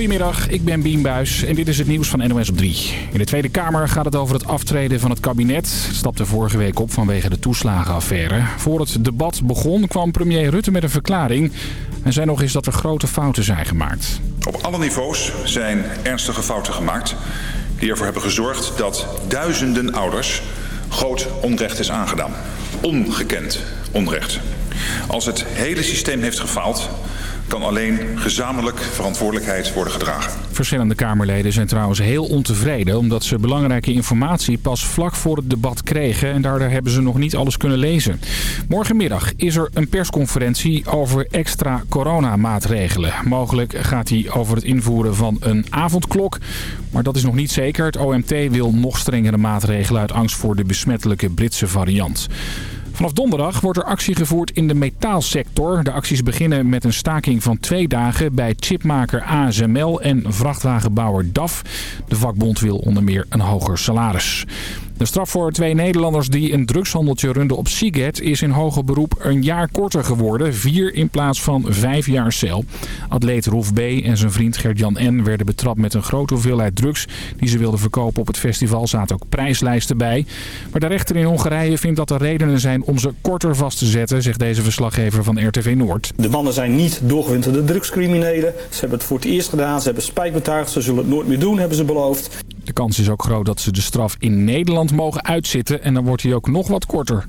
Goedemiddag, ik ben Bien Buis en dit is het nieuws van NOS op 3. In de Tweede Kamer gaat het over het aftreden van het kabinet. Het stapte vorige week op vanwege de toeslagenaffaire. Voor het debat begon kwam premier Rutte met een verklaring. En zei nog eens dat er grote fouten zijn gemaakt. Op alle niveaus zijn ernstige fouten gemaakt... die ervoor hebben gezorgd dat duizenden ouders groot onrecht is aangedaan. Ongekend onrecht. Als het hele systeem heeft gefaald kan alleen gezamenlijk verantwoordelijkheid worden gedragen. Verschillende Kamerleden zijn trouwens heel ontevreden... omdat ze belangrijke informatie pas vlak voor het debat kregen... en daardoor hebben ze nog niet alles kunnen lezen. Morgenmiddag is er een persconferentie over extra coronamaatregelen. Mogelijk gaat die over het invoeren van een avondklok. Maar dat is nog niet zeker. Het OMT wil nog strengere maatregelen... uit angst voor de besmettelijke Britse variant. Vanaf donderdag wordt er actie gevoerd in de metaalsector. De acties beginnen met een staking van twee dagen bij chipmaker ASML en vrachtwagenbouwer DAF. De vakbond wil onder meer een hoger salaris. De straf voor twee Nederlanders die een drugshandeltje runden op Seagate is in hoger beroep een jaar korter geworden. Vier in plaats van vijf jaar cel. Atleet Rolf B. en zijn vriend Gert-Jan N. werden betrapt met een grote hoeveelheid drugs die ze wilden verkopen op het festival. zaten ook prijslijsten bij. Maar de rechter in Hongarije vindt dat er redenen zijn om ze korter vast te zetten, zegt deze verslaggever van RTV Noord. De mannen zijn niet doorgewinterde drugscriminelen. Ze hebben het voor het eerst gedaan, ze hebben spijt betuigd, ze zullen het nooit meer doen, hebben ze beloofd. De kans is ook groot dat ze de straf in Nederland mogen uitzitten en dan wordt hij ook nog wat korter.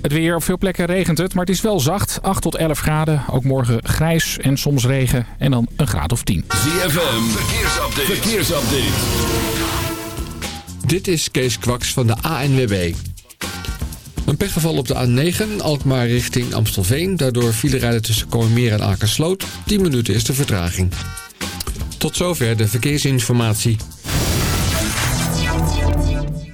Het weer, op veel plekken regent het, maar het is wel zacht. 8 tot 11 graden. Ook morgen grijs en soms regen. En dan een graad of 10. ZFM, verkeersupdate. verkeersupdate. Dit is Kees Kwaks van de ANWB. Een pechgeval op de A9, Alkmaar richting Amstelveen. Daardoor file rijden tussen Kooimeer en Akersloot. 10 minuten is de vertraging. Tot zover de verkeersinformatie.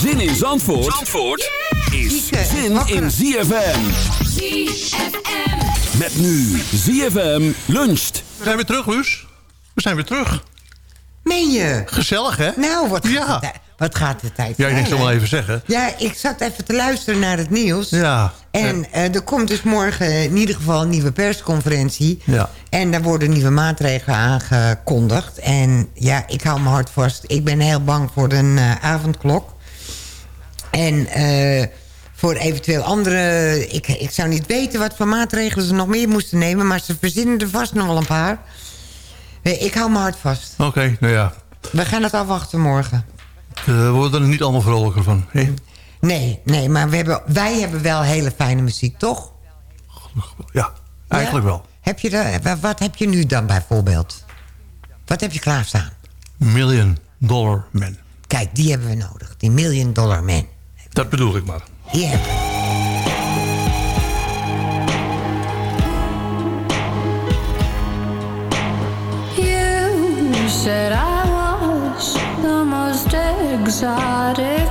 Zin in Zandvoort, Zandvoort is zin in ZFM. ZFM. Met nu ZFM luncht. We zijn weer terug, Luus. We zijn weer terug. Meen je? Gezellig, hè? Nou, wat, Ja. gaat, de, wat gaat de tijd Ja, ik denk zo wel even zeggen. Ja, ik zat even te luisteren naar het nieuws. Ja. En eh, er komt dus morgen in ieder geval een nieuwe persconferentie. Ja. En daar worden nieuwe maatregelen aangekondigd. En ja, ik hou mijn hart vast. Ik ben heel bang voor een eh, avondklok. En eh, voor eventueel andere... Ik, ik zou niet weten wat voor maatregelen ze nog meer moesten nemen... maar ze verzinnen er vast nog wel een paar. Eh, Ik hou mijn hart vast. Oké, nou ja. We gaan het afwachten morgen. Eh, we worden er niet allemaal vrolijker van. hè? Nee, nee, maar we hebben, wij hebben wel hele fijne muziek, toch? Ja, eigenlijk Ja? wel. Heb je de, wa- wat heb je nu dan bijvoorbeeld? Wat heb je klaarstaan? Million Dollar Man. Kijk, die hebben we nodig. Die Million Dollar Man. Dat bedoel ik maar. We. You said I was the most exotic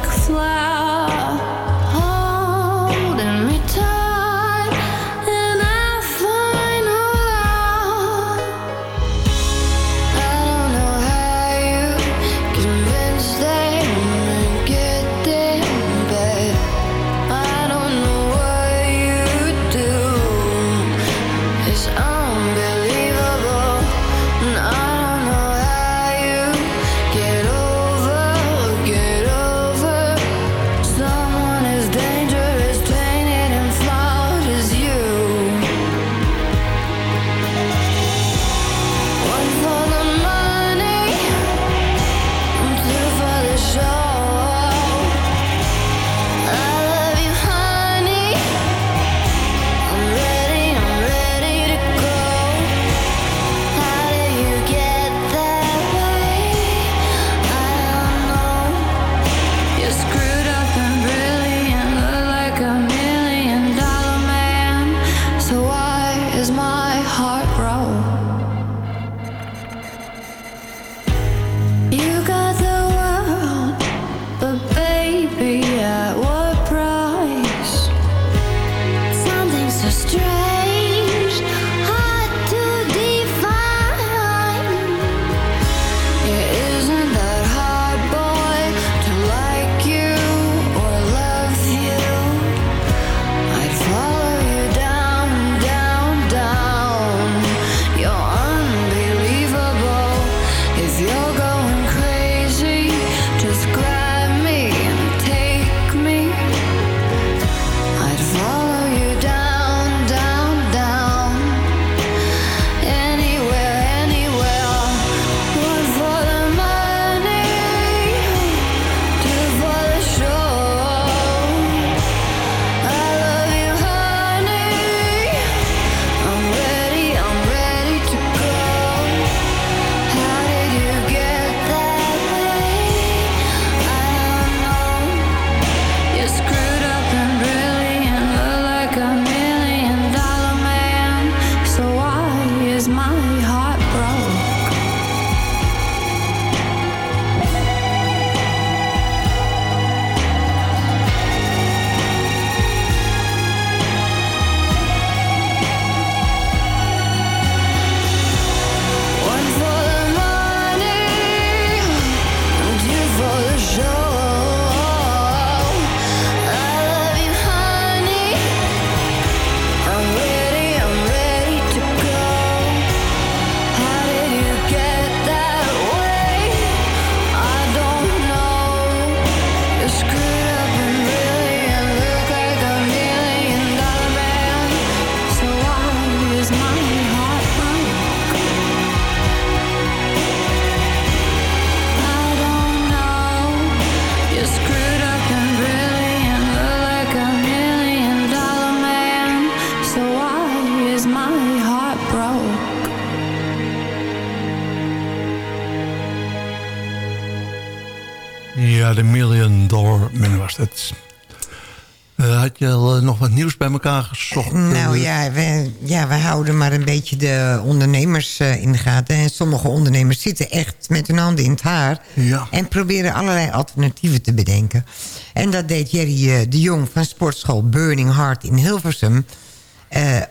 je al eh, nog wat nieuws bij elkaar gezocht? Nou Eh, ja we, ja, we houden maar een beetje de ondernemers eh, in de gaten. En sommige ondernemers zitten echt met hun handen in het haar. Ja. En proberen allerlei alternatieven te bedenken. En dat deed Jerry de Jong van sportschool Burning Heart in Hilversum.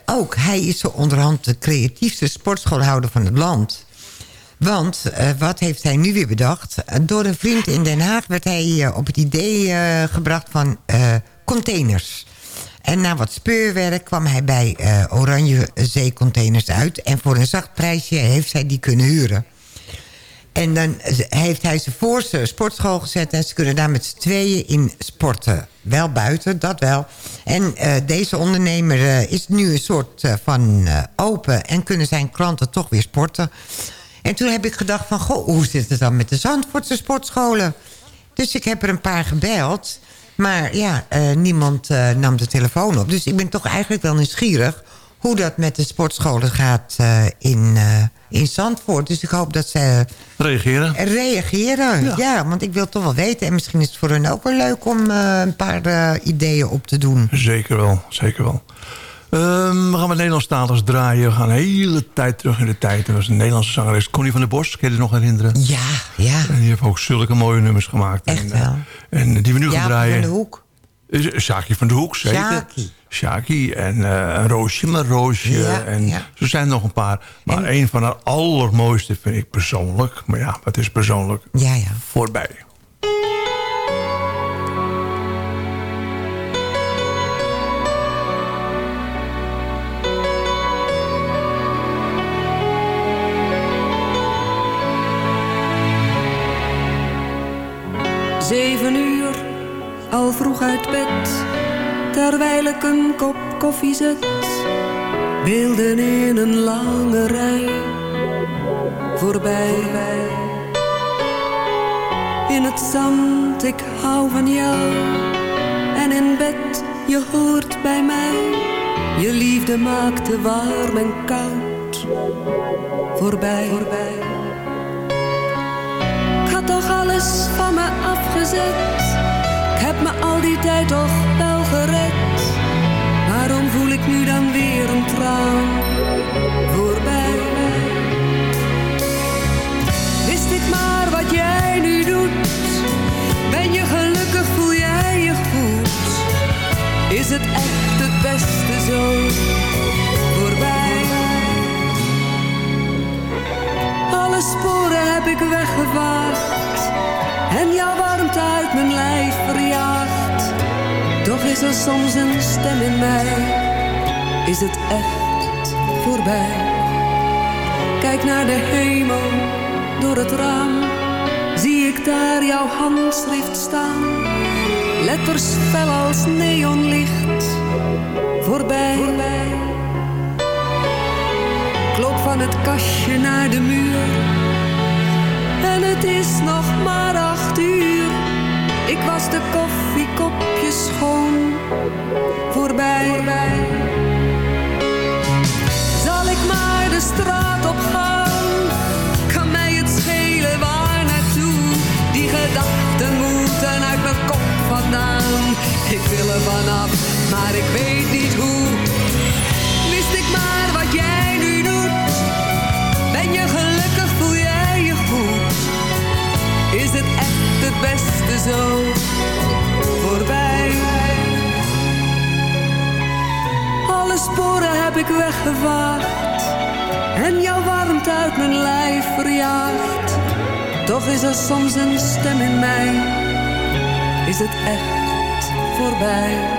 Ook, hij is zo onderhand de creatiefste sportschoolhouder van het land. Want wat heeft hij nu weer bedacht? Door een vriend in Den Haag werd hij op het idee gebracht van containers. En na wat speurwerk kwam hij bij eh, Oranje Zeecontainers uit. En voor een zacht prijsje heeft hij die kunnen huren. En dan heeft hij ze voor zijn sportschool gezet... en ze kunnen daar met z'n tweeën in sporten. Wel buiten, dat wel. En eh, deze ondernemer eh, is nu een soort van open... en kunnen zijn klanten toch weer sporten. En toen heb ik gedacht van... goh, hoe zit het dan met de Zandvoortse sportscholen? Dus ik heb er een paar gebeld... Maar ja, eh, niemand eh, nam de telefoon op. Dus ik ben toch eigenlijk wel nieuwsgierig... hoe dat met de sportscholen gaat eh, in, in Zandvoort. Dus ik hoop dat ze Reageren? reageren. Ja. Ja. want ik wil toch wel weten. En misschien is het voor hen ook wel leuk om een paar ideeën op te doen. Zeker wel, zeker wel. Ehm, we gaan met Nederlandstalig draaien. We gaan een hele tijd terug in de tijd. Er was een Nederlandse zangeres, Connie van der Bos. Kun je je nog herinneren? Ja, ja. En die heeft ook zulke mooie nummers gemaakt. Echt en, eh, wel. En die we nu gaan Ja, draaien. van de hoek. Sjaki van de Hoek, zeker. Sjaki en een Roosje, maar Roosje. Ja, en ja. zo zijn er nog een paar. Maar een van de allermooiste vind ik persoonlijk. Maar ja, wat is persoonlijk? Ja, ja. Voorbij. Zeven uur, al vroeg uit bed, terwijl ik een kop koffie zet. Beelden in een lange rij, voorbij. In het zand, ik hou van jou. En in bed, je hoort bij mij. Je liefde maakte warm en koud, voorbij. voorbij. Toch alles van me afgezet. Ik heb me al die tijd toch wel gered. Waarom voel ik nu dan weer een traan voorbij? Wist ik maar wat jij nu doet. Ben je gelukkig, voel jij je goed? Is het echt het beste zo Alle sporen heb ik weggevaagd en jouw warmte uit mijn lijf verjaagd. Toch is er soms een stem in mij, is het echt voorbij? Kijk naar de hemel door het raam, zie ik daar jouw handschrift staan. Letters fel als neonlicht, voorbij. voorbij. Klop van het kastje naar de muur. Het is nog maar acht uur. Ik was de koffiekopjes schoon. Voorbij. Zal ik maar de straat op gaan? Kan mij het schelen waar naartoe? Die gedachten moeten uit mijn kop vandaan. Ik wil er vanaf, maar ik weet niet hoe. Wist ik maar wat jij nu doet. Ben je gelukkig, beste zo? Voorbij. Alle sporen heb ik weggevaagd. En jouw warmte uit mijn lijf verjaagd. Toch is er soms een stem in mij. Is het echt voorbij?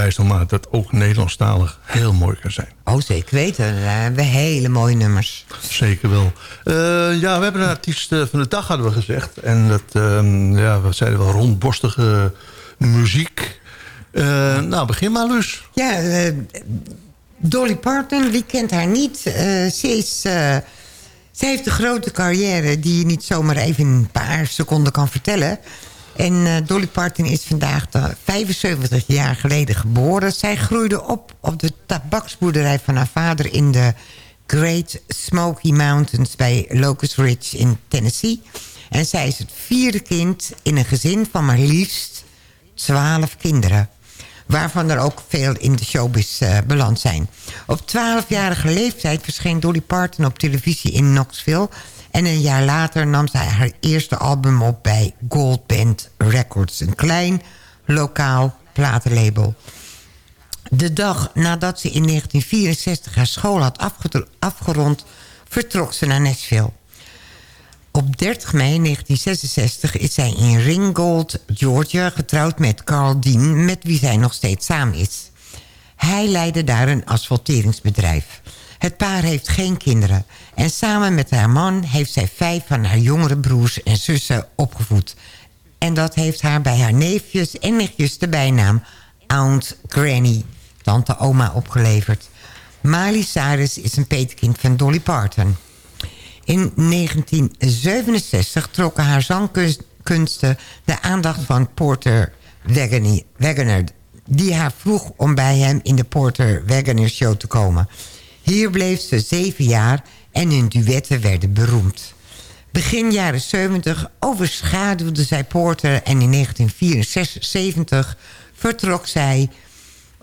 Bewijs dat ook Nederlandstalig heel mooi kan zijn. Oh, zeker weten. Daar hebben we hele mooie nummers. Zeker wel. Eh, ja, we hebben een artiest eh, van de dag, hadden we gezegd. En dat, ehm, ja, we zeiden wel rondborstige muziek. Eh, nou, begin maar, Lus. Ja, Dolly Parton, wie kent haar niet? Ze, is, ze heeft een grote carrière die je niet zomaar even in een paar seconden kan vertellen. En eh, Dolly Parton is vandaag de 75 jaar geleden geboren. Zij groeide op op de tabaksboerderij van haar vader in de Great Smoky Mountains bij Locust Ridge in Tennessee. En zij is het vierde kind in een gezin van maar liefst 12 kinderen waarvan er ook veel in de showbiz eh, beland zijn. Op 12-jarige leeftijd verscheen Dolly Parton op televisie in Knoxville... en een jaar later nam zij haar eerste album op bij Gold Band Records... een klein, lokaal platenlabel. De dag nadat ze in 1964 haar school had afgerond... vertrok ze naar Nashville. Op 30 mei 1966 is zij in Ringgold, Georgia... getrouwd met Carl Dean, met wie zij nog steeds samen is. Hij leidde daar een asfalteringsbedrijf. Het paar heeft geen kinderen. En samen met haar man heeft zij vijf van haar jongere broers en zussen opgevoed. En dat heeft haar bij haar neefjes en nichtjes de bijnaam Aunt Granny, tante oma, opgeleverd. Miley Cyrus is een petekind van Dolly Parton. In 1967 trokken haar zangkunsten de aandacht van Porter Wagoner... die haar vroeg om bij hem in de Porter Wagoner Show te komen. Hier bleef ze zeven jaar en hun duetten werden beroemd. Begin jaren 70 overschaduwde zij Porter... en in 1974 vertrok zij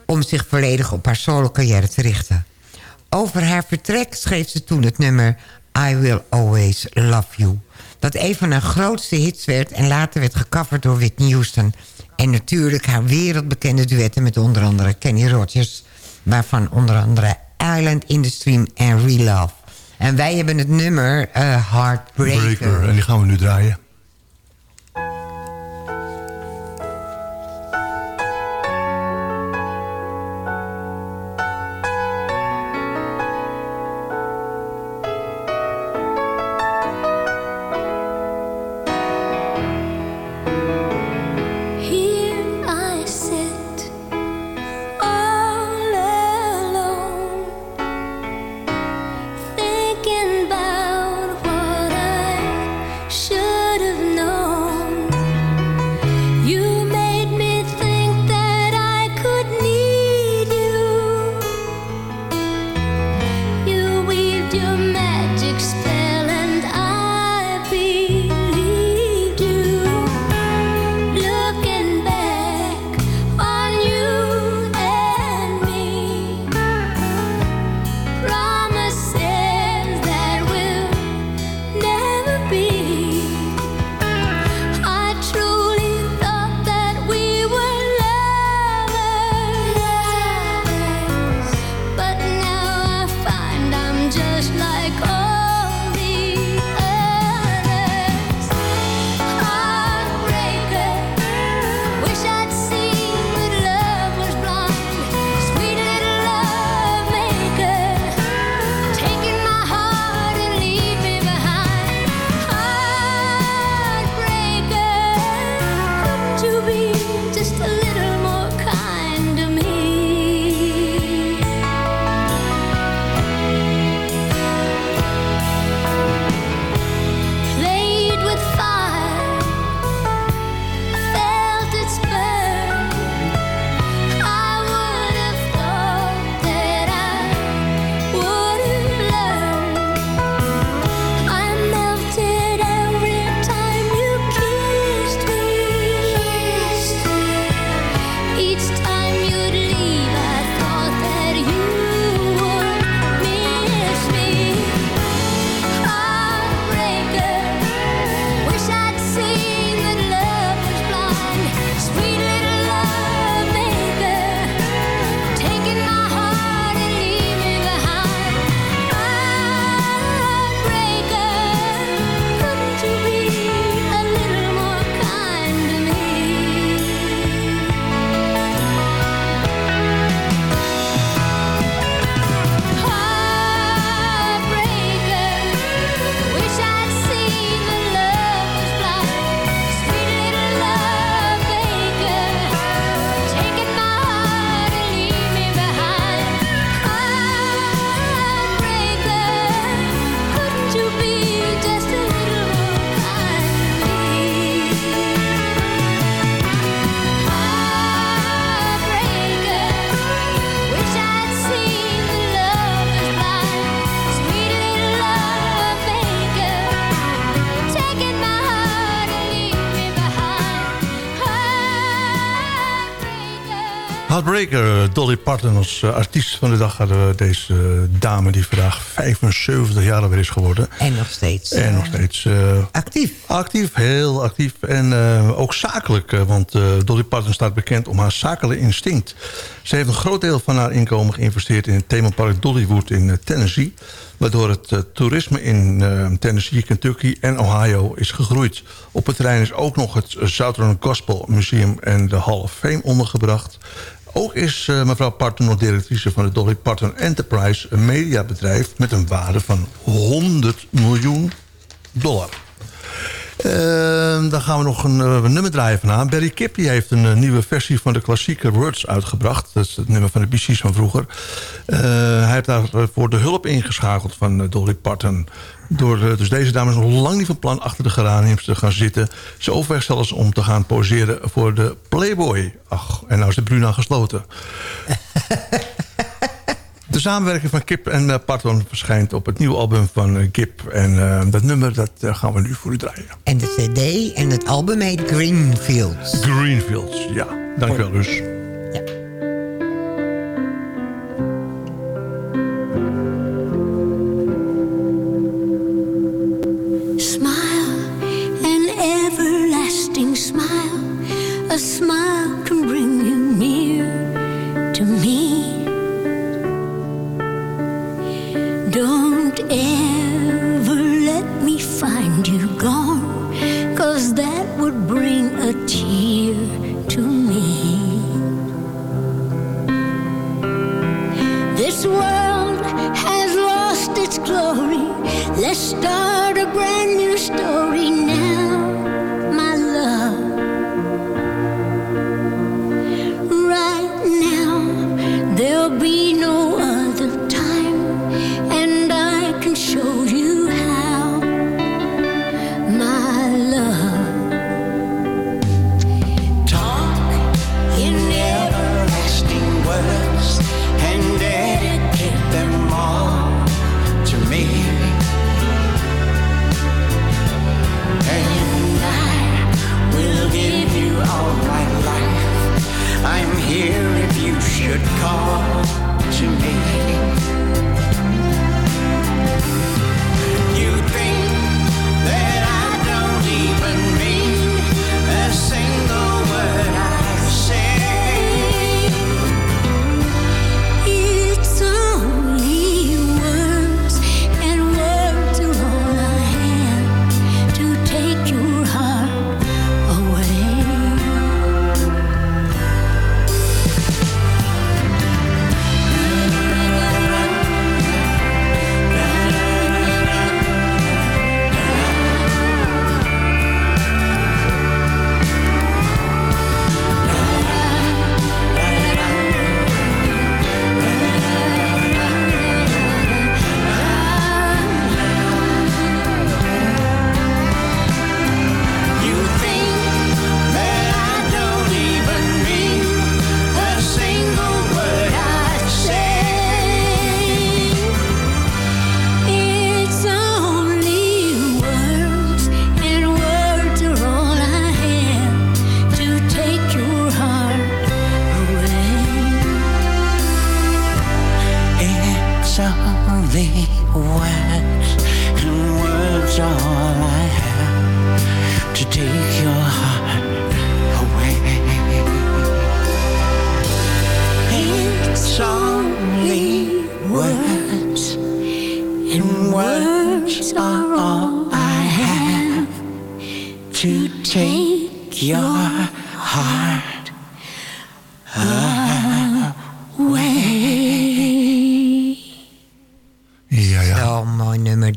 om zich volledig op haar solo carrière te richten. Over haar vertrek schreef ze toen het nummer I Will Always Love You. Dat een van haar grootste hits werd en later werd gecoverd door Whitney Houston. En natuurlijk haar wereldbekende duetten met onder andere Kenny Rogers... waarvan onder andere Island Stream en Real Love. En wij hebben het nummer eh, Heartbreaker. Breaker. En die gaan we nu draaien. Heartbreaker, Dolly Parton als eh, artiest van de dag hadden we deze eh, dame die vandaag 75 jaar alweer is geworden. En nog steeds. En nog eh, steeds... eh, actief. Actief, heel actief. En eh, ook zakelijk, eh, want eh, Dolly Parton staat bekend om haar zakelijke instinct. Ze heeft een groot deel van haar inkomen geïnvesteerd in het themapark Dollywood in eh, Tennessee. Waardoor het eh, toerisme in eh, Tennessee, Kentucky en Ohio is gegroeid. Op het terrein is ook nog het Southern Gospel Museum en de Hall of Fame ondergebracht. Ook is eh, mevrouw Parton nog directrice van de Dolly Parton Enterprise... een mediabedrijf met een waarde van 100 miljoen dollar. Eh, dan gaan we nog een, eh, nummer draaien vanavond. Barry Kip die heeft een eh, nieuwe versie van de klassieke Words uitgebracht. Dat is het nummer van de Gees van vroeger. Hij heeft daarvoor de hulp ingeschakeld van Dolly Parton. Door, eh, dus deze dame is nog lang niet van plan achter de geraniums te gaan zitten. Ze overweegt zelfs om te gaan poseren voor de Playboy. Ach, en nou is de Bruna gesloten. De samenwerking van Kip en eh, Parton verschijnt op het nieuwe album van eh, Kip. En dat nummer dat, gaan we nu voor u draaien. En de cd en het album heet Greenfields. Greenfields, ja. Dankjewel, dus.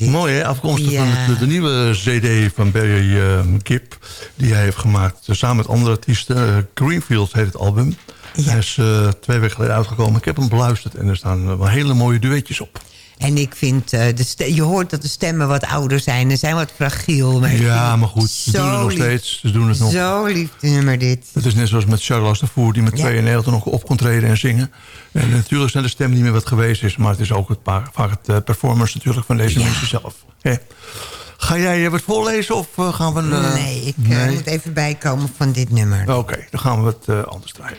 Dit. Mooi, hè? Afkomstig Ja. van de, de nieuwe cd van Barry eh, Kip... die hij heeft gemaakt eh, samen met andere artiesten. Eh, Greenfield heet het album. Hij is eh, twee weken geleden uitgekomen. Ik heb hem beluisterd en er staan wel hele mooie duetjes op. En ik vind, eh, de je hoort dat de stemmen wat ouder zijn. Ze zijn wat fragiel. Maar Ja, maar goed, ze doen het nog lief. steeds. Ze doen het nog. Zo lief nummer dit. Het is net zoals met Charles de Voer... die met Ja. 92 nog op kon treden en zingen. En natuurlijk zijn de stemmen niet meer wat geweest is... maar het is ook het paar, vaak het eh, performance natuurlijk van deze Ja. mensen zelf. Hè? Ga jij eh, wat voorlezen of gaan we... nee, ik moet even bijkomen van dit nummer. Oké, dan gaan we het anders draaien.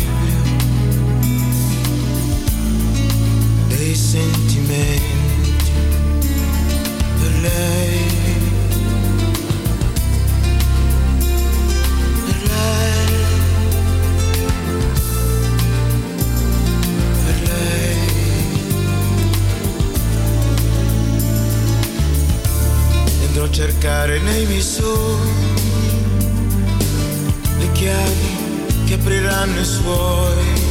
dei sentimenti per lei. Per lei. Per a cercare nei miei sogni le chiavi che apriranno i suoi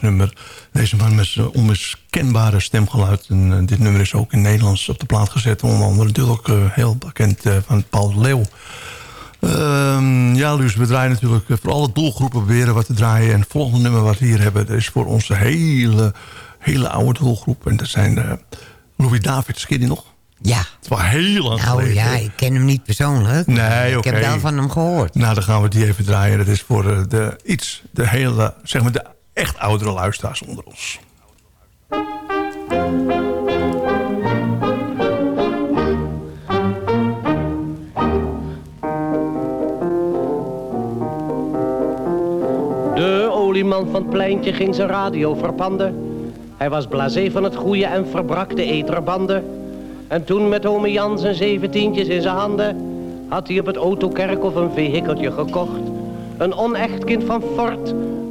nummer. Deze man met zijn onmiskenbare stemgeluid. En eh, dit nummer is ook in Nederlands op de plaat gezet. Onder andere natuurlijk eh, heel bekend eh, van Paul Leeuw. Ehm, ja, Luus, we draaien natuurlijk voor alle doelgroepen proberen wat te draaien. En het volgende nummer wat we hier hebben... dat is voor onze hele, hele oude doelgroep. En dat zijn Louis Davids. Ken je die nog? Ja. Het was heel lang Nou geleden. ja, ik ken hem niet persoonlijk. Nee, oké. Ik heb wel van hem gehoord. Nou, dan gaan we die even draaien. Dat is voor de iets, de hele, zeg maar de echt oudere luisteraars onder ons. De olieman van het pleintje ging zijn radio verpanden. Hij was blasé van het goede en verbrak de eterbanden. En toen met ome Jan zijn zeventientjes in zijn handen... had hij op het autokerkhof een vehikeltje gekocht. Een onecht kind van fort,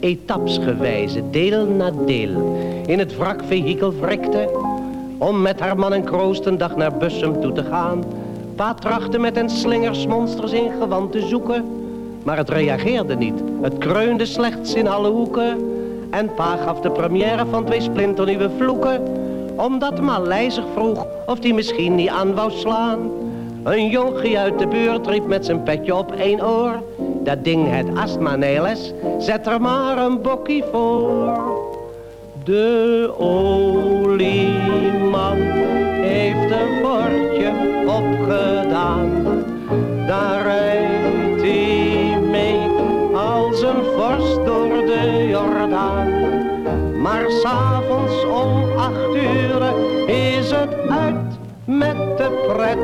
etapsgewijze, deel na deel, in het wrakvehikel wrikte, om met haar man en kroost een dag naar Bussum toe te gaan. Pa trachtte met een slingersmonsters in gewand te zoeken, maar het reageerde niet. Het kreunde slechts in alle hoeken. En pa gaf de première van twee splinternieuwe vloeken. Omdat Malij zich vroeg of die misschien niet aan wou slaan. Een jonkie uit de buurt riep met zijn petje op één oor. Dat ding het astma neles, zet er maar een bokkie voor. De olieman heeft een bordje opgedaan. Daar rijdt hij mee als een vorst door de Jordaan. Maar s'avonds om acht uur is het uit met de pret.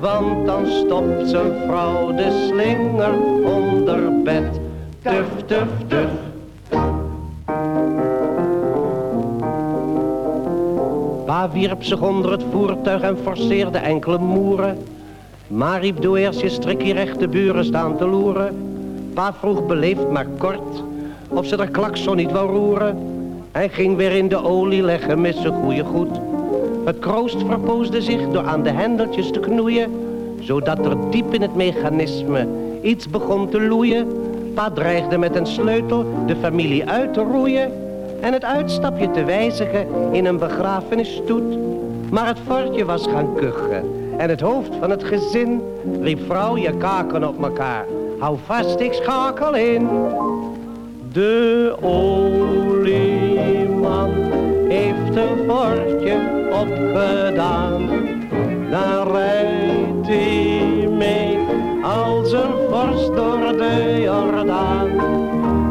Want dan stopt zijn vrouw de slinger onder bed. Tuf, tuf, tuf. Pa wierp zich onder het voertuig en forceerde enkele moeren. Maar riep doe eerst je strikkie recht de buren staan te loeren. Pa vroeg beleefd maar kort of ze de klakson niet wou roeren. Hij ging weer in de olie leggen met zijn goede goed. Het kroost verpoosde zich door aan de hendeltjes te knoeien. Zodat er diep in het mechanisme iets begon te loeien. Pa dreigde met een sleutel de familie uit te roeien. En het uitstapje te wijzigen in een begrafenisstoet. Maar het fortje was gaan kuchen. En het hoofd van het gezin riep vrouw je kaken op elkaar. Hou vast, ik schakel in. De olieman een fortje opgedaan. Daar rijdt hij mee als een vorst door de Jordaan.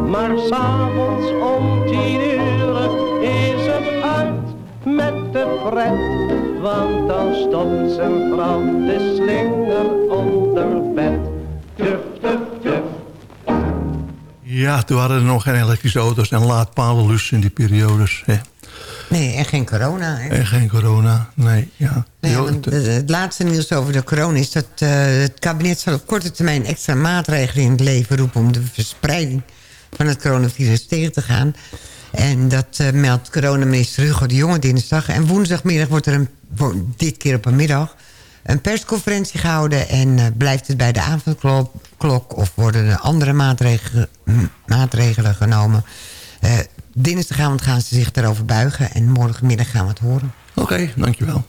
Maar s'avonds om tien uur is het uit met de pret. Want dan stopt zijn vrouw de slinger onder bed. Tuf, tuf, tuf. Ja, toen hadden er nog geen elektrische auto's en laadpalenlus in die periodes. Hè. Nee, en geen corona. Hè? En geen corona, nee. Ja. Nee, want het- laatste nieuws over de corona is dat eh, het kabinet zal op korte termijn extra maatregelen in het leven roepen om de verspreiding van het coronavirus tegen te gaan. En dat eh, meldt coronaminister Hugo de Jonge dinsdag. En woensdagmiddag wordt er een, dit keer op een middag een persconferentie gehouden. En eh, blijft het bij de avondklok klok of worden er andere maatregelen, maatregelen genomen. Eh, dinsdagavond gaan ze zich daarover buigen en morgenmiddag gaan we het horen. Oké, dankjewel.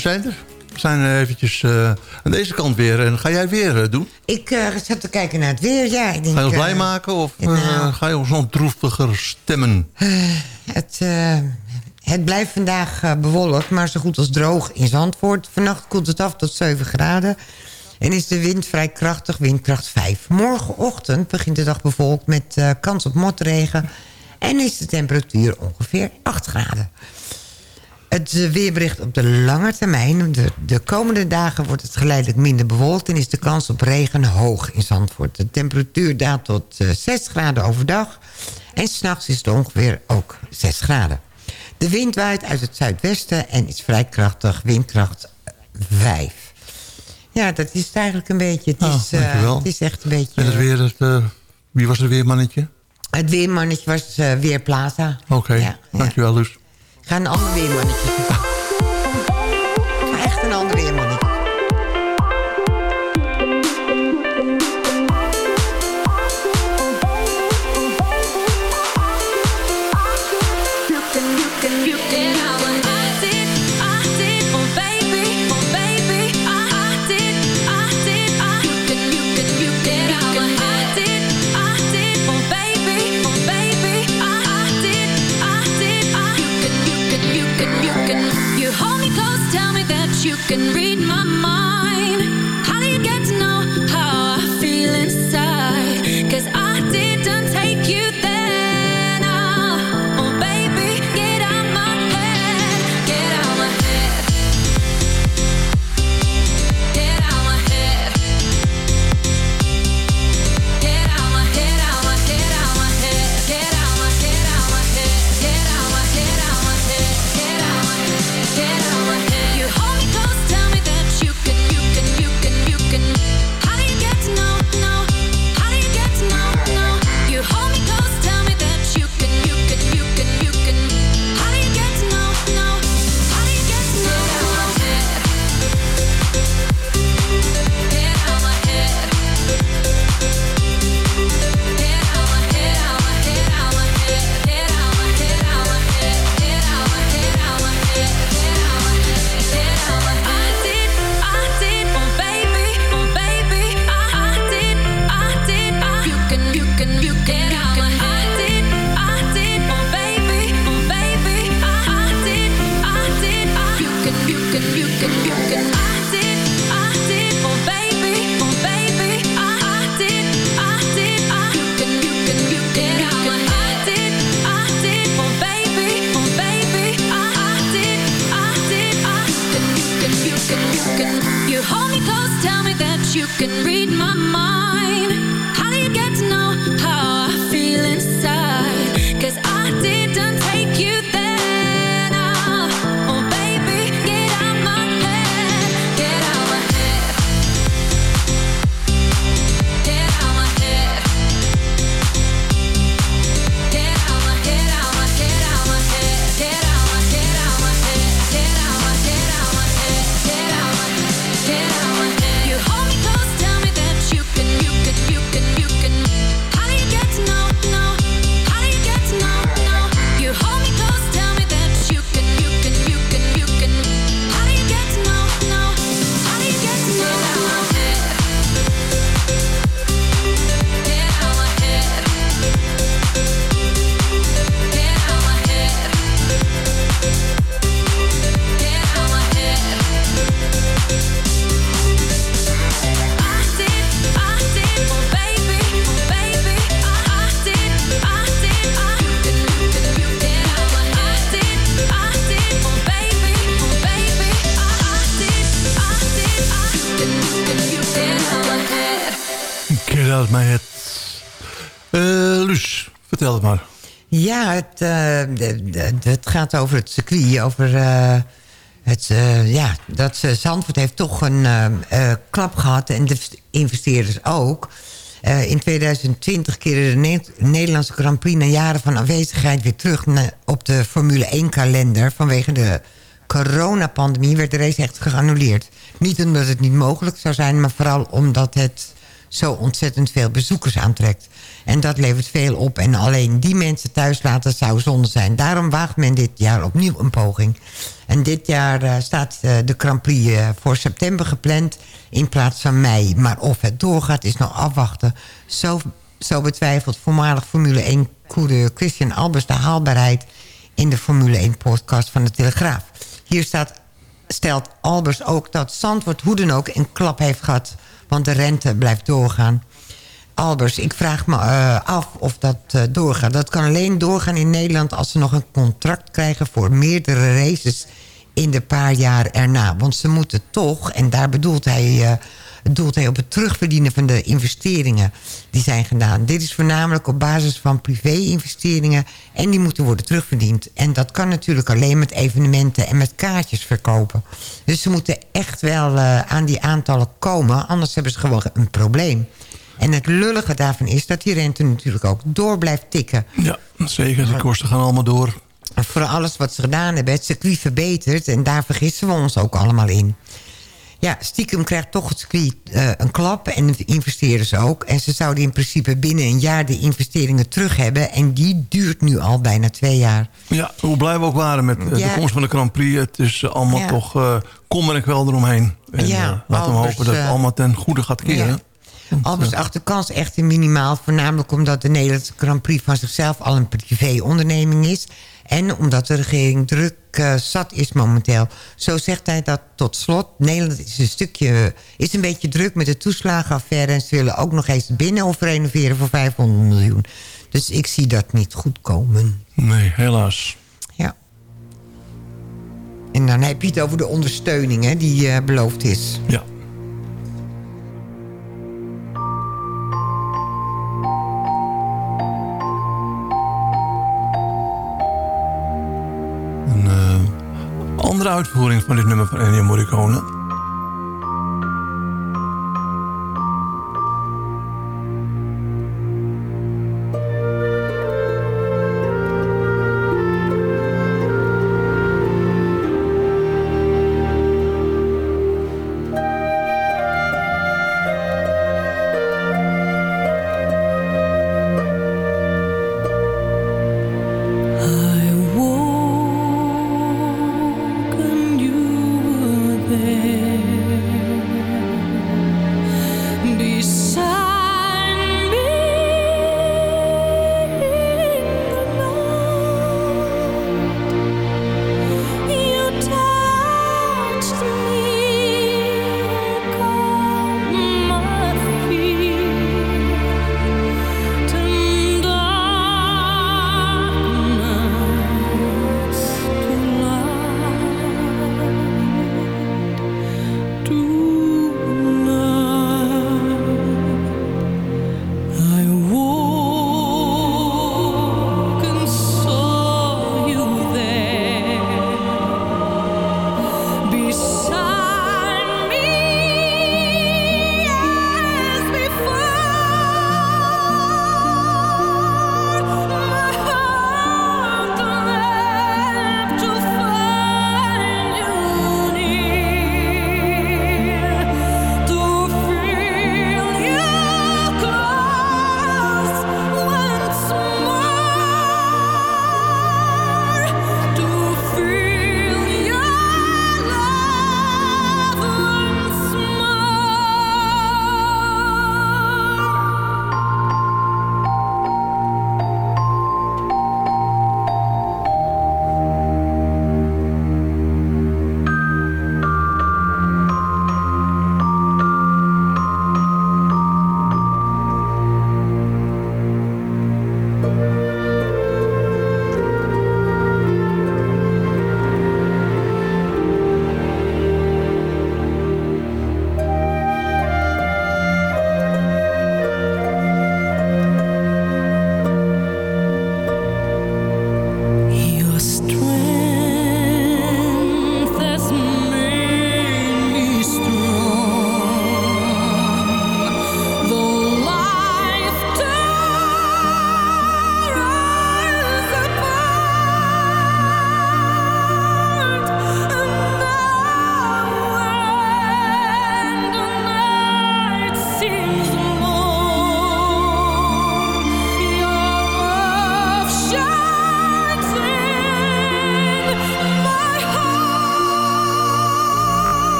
zijn er. We zijn eventjes eh, aan deze kant weer. En ga jij weer eh, doen? Ik eh, uh, zat te kijken naar het weer, ja. Ik denk, ga je ons blij maken of nou. ga je ons nog droeviger stemmen? het, het blijft vandaag bewolkt, maar zo goed als droog in Zandvoort. Vannacht koelt het af tot 7 graden. En is de wind vrij krachtig, windkracht 5. Morgenochtend begint de dag bewolkt met kans op motregen. En is de temperatuur ongeveer 8 graden. Het weerbericht op de lange termijn. De, de, komende dagen wordt het geleidelijk minder bewolkt... en is de kans op regen hoog in Zandvoort. De temperatuur daalt tot eh, 6 graden overdag... en s'nachts is het ongeveer ook 6 graden. De wind waait uit het zuidwesten en is vrij krachtig, windkracht eh, 5. Ja, dat is eigenlijk een beetje. Het, oh, is, uh, het is echt een beetje... En het weer, wie was het weermannetje? Het weermannetje was Weerplaza. Oké, dankjewel ja. dus ga een ander weermannetje. Echt een ander weerman. Ja, het, eh, het, gaat over het circuit. Over eh, het, eh, ja, dat Zandvoort heeft toch een klap gehad. En de investeerders ook. in 2020 keerde de Nederlandse Grand Prix... na jaren van afwezigheid weer terug op de Formule 1-kalender. Vanwege de coronapandemie werd de race echt geannuleerd. Niet omdat het niet mogelijk zou zijn... maar vooral omdat het zo ontzettend veel bezoekers aantrekt. En dat levert veel op. En alleen die mensen thuis laten zou zonde zijn. Daarom waagt men dit jaar opnieuw een poging. En dit jaar eh, staat eh, de Grand Prix eh, voor september gepland in plaats van mei. Maar of het doorgaat is nog afwachten. Zo, zo betwijfelt voormalig Formule 1-coureur Christian Albers de haalbaarheid in de Formule 1-podcast van de Telegraaf. Hier staat, stelt Albers ook dat Zandvoort hoe dan ook een klap heeft gehad... want de rente blijft doorgaan. Albers, ik vraag me eh, af of dat eh, doorgaat. Dat kan alleen doorgaan in Nederland als ze nog een contract krijgen... voor meerdere races in de paar jaar erna. Want ze moeten toch, en daar bedoelt hij, eh, doelt hij op het terugverdienen van de investeringen die zijn gedaan. Dit is voornamelijk op basis van privé-investeringen en die moeten worden terugverdiend. En dat kan natuurlijk alleen met evenementen en met kaartjes verkopen. Dus ze moeten echt wel eh, aan die aantallen komen, anders hebben ze gewoon een probleem. En het lullige daarvan is dat die rente natuurlijk ook door blijft tikken. Ja, zeker. De kosten gaan allemaal door. Voor alles wat ze gedaan hebben, het circuit verbeterd. En daar vergissen we ons ook allemaal in. Ja, stiekem krijgt toch het circuit eh, een klap en de investeerders ook. En ze zouden in principe binnen een jaar de investeringen terug hebben. En die duurt nu al bijna twee jaar. Ja, hoe blij we ook waren met eh, Ja. de komst van de Grand Prix. Het is eh, allemaal Ja. toch en kwel eromheen. En Ja, laten we hopen dat het allemaal ten goede gaat keren. Ja. Albers acht de kans echter minimaal. Voornamelijk omdat de Nederlandse Grand Prix van zichzelf al een privé-onderneming is. En omdat de regering druk eh, zat is momenteel. Zo zegt hij dat tot slot. Nederland is een stukje is een beetje druk met de toeslagenaffaire. En ze willen ook nog eens binnenhof renoveren voor 500 miljoen. Dus ik zie dat niet goed komen. Nee, helaas. Ja. En dan heb je het over de ondersteuning hè, die eh, beloofd is. Ja. Andere uitvoering van dit nummer van Ennio Morricone.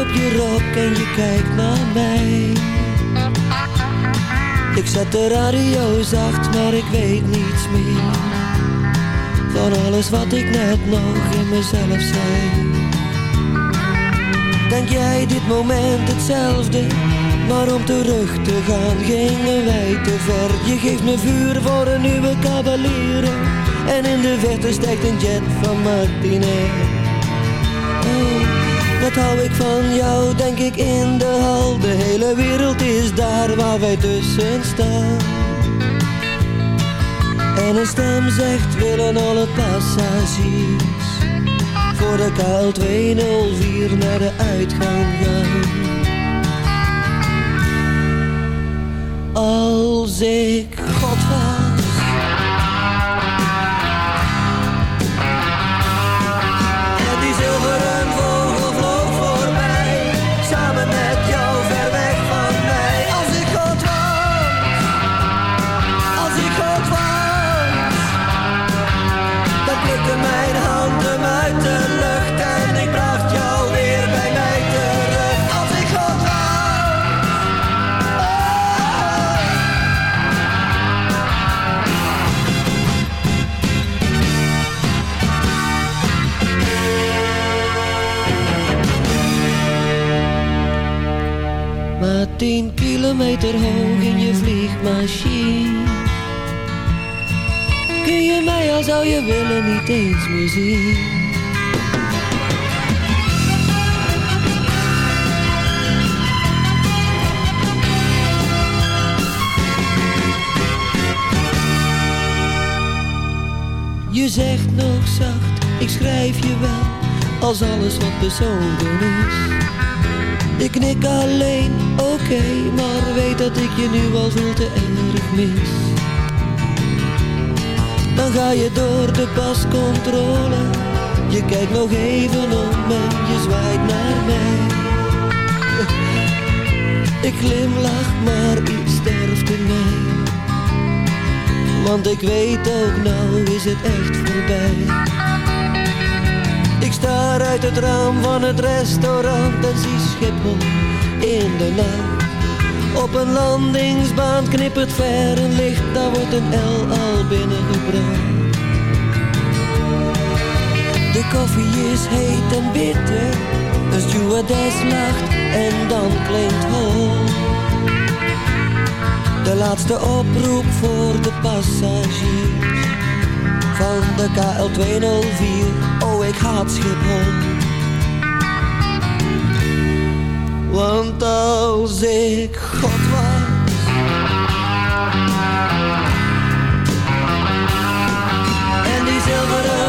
Op je rok en je kijkt naar mij. Ik zet de radio zacht, maar ik weet niets meer. Van alles wat ik net nog in mezelf zei. Denk jij dit moment hetzelfde? Maar om terug te gaan gingen wij te ver. Je geeft me vuur voor een nieuwe cavalier. En in de verte stijgt een jet van Martinair. Wat hou ik van jou, denk ik in de hal. De hele wereld is daar waar wij tussen staan. En een stem zegt, willen alle passagiers voor de KL 204 naar de uitgang gaan. Als ik God tien kilometer hoog in je vliegmachine. Kun je mij al zou je willen niet eens meer zien. Je zegt nog zacht, ik schrijf je wel Als alles wat bezogen is. Ik knik alleen, maar weet dat ik je nu al veel te erg mis. Dan ga je door de pascontrole, je kijkt nog even om en je zwaait naar mij. Ik glimlach, maar iets sterft in mij. Want ik weet ook, nou is het echt voorbij. Ik sta uit het raam van het restaurant en zie Schiphol in de nacht. Op een landingsbaan knippert ver een licht, daar wordt een L al binnengebracht. De koffie is heet en bitter, een stewardess lacht en dan klinkt hol. De laatste oproep voor de passagiers van de KL 204. Oh, ik haat Schiphol. Want als ik God was. En die zilveren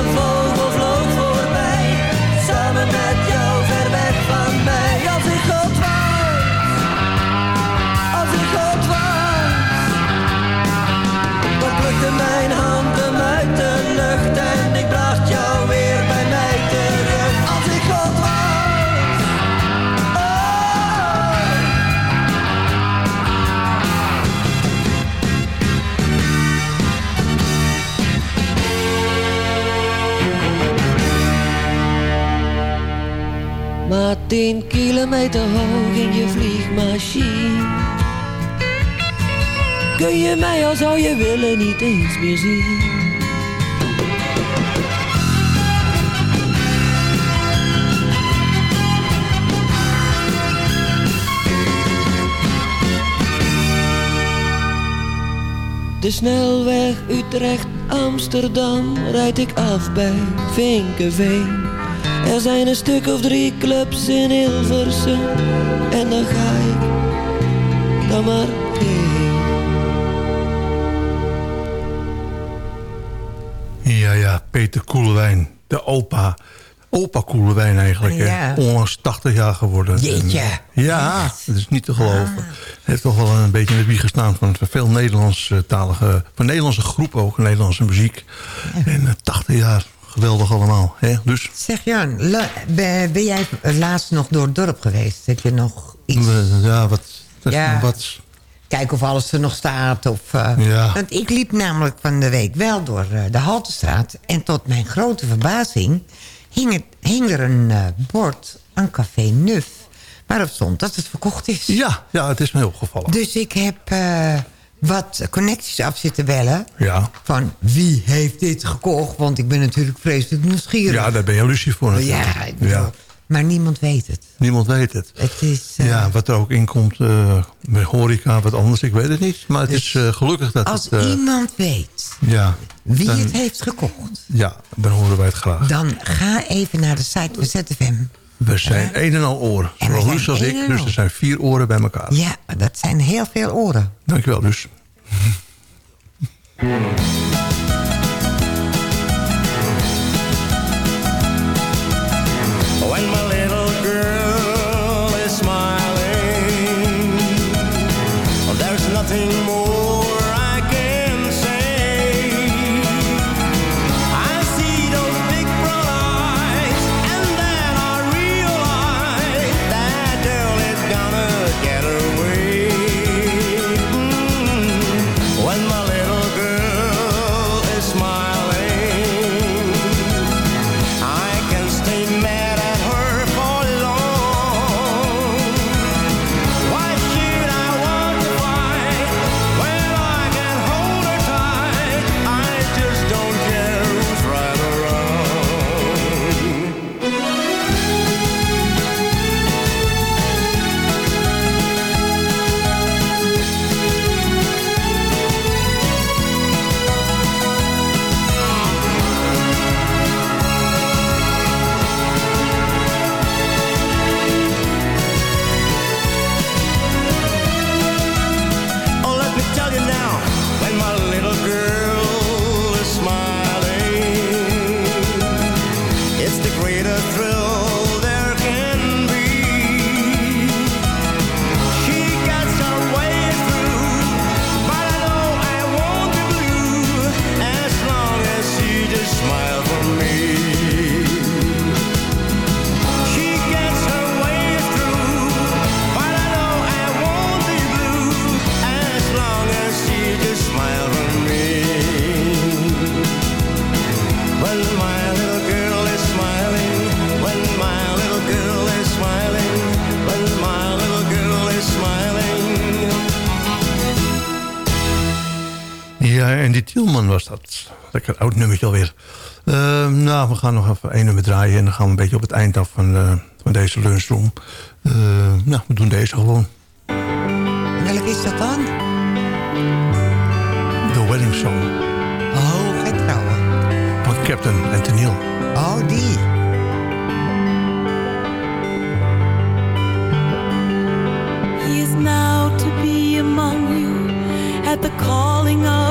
Maar tien kilometer hoog in je vliegmachine Kun je mij al zou je willen niet eens meer zien De snelweg Utrecht-Amsterdam rijd ik af bij Vinkenveen. Er zijn een stuk of drie clubs in Hilversum en dan ga ik dan maar heen. Ja, ja, Peter Koelewijn, de opa. Opa Koelewijn eigenlijk? Ja. Onlangs 80 jaar geworden. Jeetje. En, ja, dat is niet te geloven. Hij heeft toch wel een beetje in de wieg gestaan van veel Nederlandstalige... van Nederlandse groepen ook, Nederlandse muziek. En eh, 80 jaar geweldig allemaal. Hè? Dus Zeg Jan, ben, jij laatst nog door het dorp geweest? Heb je nog iets... ja, wat, Ja. wat... Kijken of alles er nog staat. Of, eh, Ja. Want ik liep namelijk van de week wel door eh, de Haltestraat. En tot mijn grote verbazing hing, het, hing er een eh, bord aan Café Nuf. Waarop stond dat het verkocht is. Ja, ja, het is mij opgevallen. Dus ik heb wat connecties af zitten bellen. Ja. Van wie heeft dit gekocht? Want ik ben natuurlijk vreselijk nieuwsgierig. ja, daar ben je Lucie voor natuurlijk. Ja, maar niemand weet het. Niemand weet het. Het is... eh, Ja, wat er ook in komt, eh, bij horeca, wat anders, ik weet het niet. Maar het Dus is eh, gelukkig dat Als het... iemand weet ja, wie dan, het heeft gekocht... Ja, dan horen wij het graag. dan ga even naar de site van ZFM. We zijn een en al oren. En we Zowel Luus als ik, dus er zijn vier oren bij elkaar. Ja, dat zijn heel veel oren. Dankjewel, Luus. Lekker oud nummertje alweer. Uh, nou, we gaan nog even één nummer draaien... en dan gaan we een beetje op het eind af van, eh, van deze lunchroom. Eh, nou, we doen deze gewoon. Welk is dat dan? The Wedding Song Oh, geen trouwen. van Captain en Tennille. Oh, die. He is now to be among you at the calling of.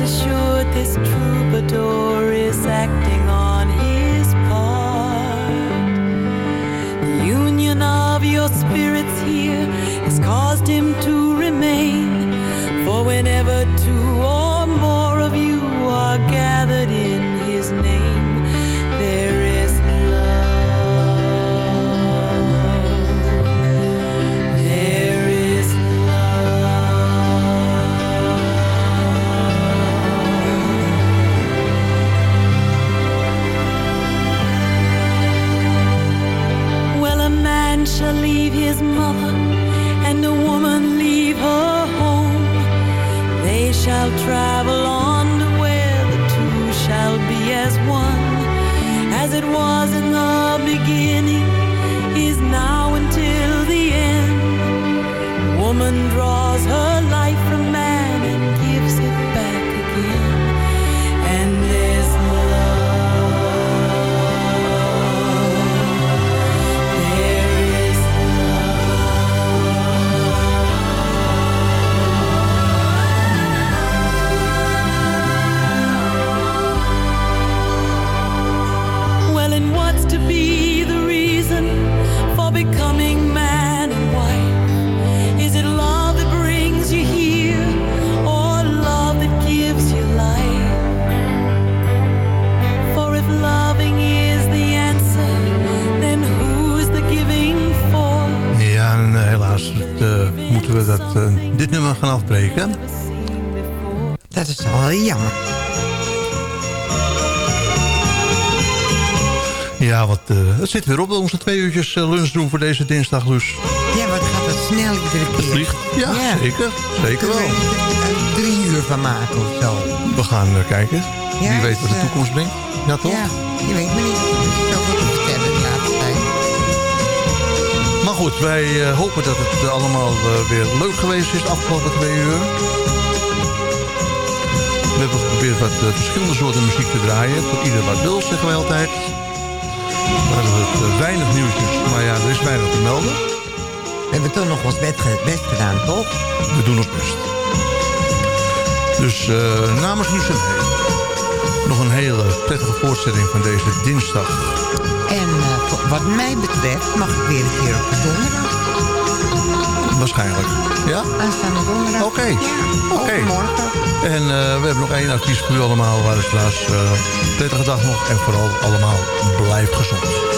Assured, this troubadour is acting dit nummer gaan afbreken. Dat is wel jammer. Ja, wat, eh, het zit weer op onze twee uurtjes eh, lunch doen voor deze dinsdag, dus Ja, wat gaat het snel iedere keer. vliegt. Ja, zeker. Zeker wel. We er drie uur van maken of zo. We gaan eh, kijken. Ja, Wie weet wat de eh, toekomst brengt. Ja, toch? Ja, je weet maar niet. Goed, wij eh, hopen dat het allemaal eh, weer leuk geweest is de afgelopen twee uur. We hebben geprobeerd wat eh, verschillende soorten muziek te draaien. Voor ieder wat wil, zeggen wij altijd. We hebben het, weinig nieuwtjes, maar ja, er is weinig te melden. We hebben toch nog ons best, ge- best gedaan, toch? We doen ons best. Dus namens Luus en Hey, nog een hele prettige voortzetting van deze dinsdag. En eh, wat mij betreft mag ik weer een keer op de donderdag. Waarschijnlijk. Ja? Aanstaande donderdag. Oké. Ja, Oké. overmorgen. En eh, we hebben nog één advies voor u allemaal. Luisteraars, eh prettige dag nog. En vooral allemaal blijf gezond.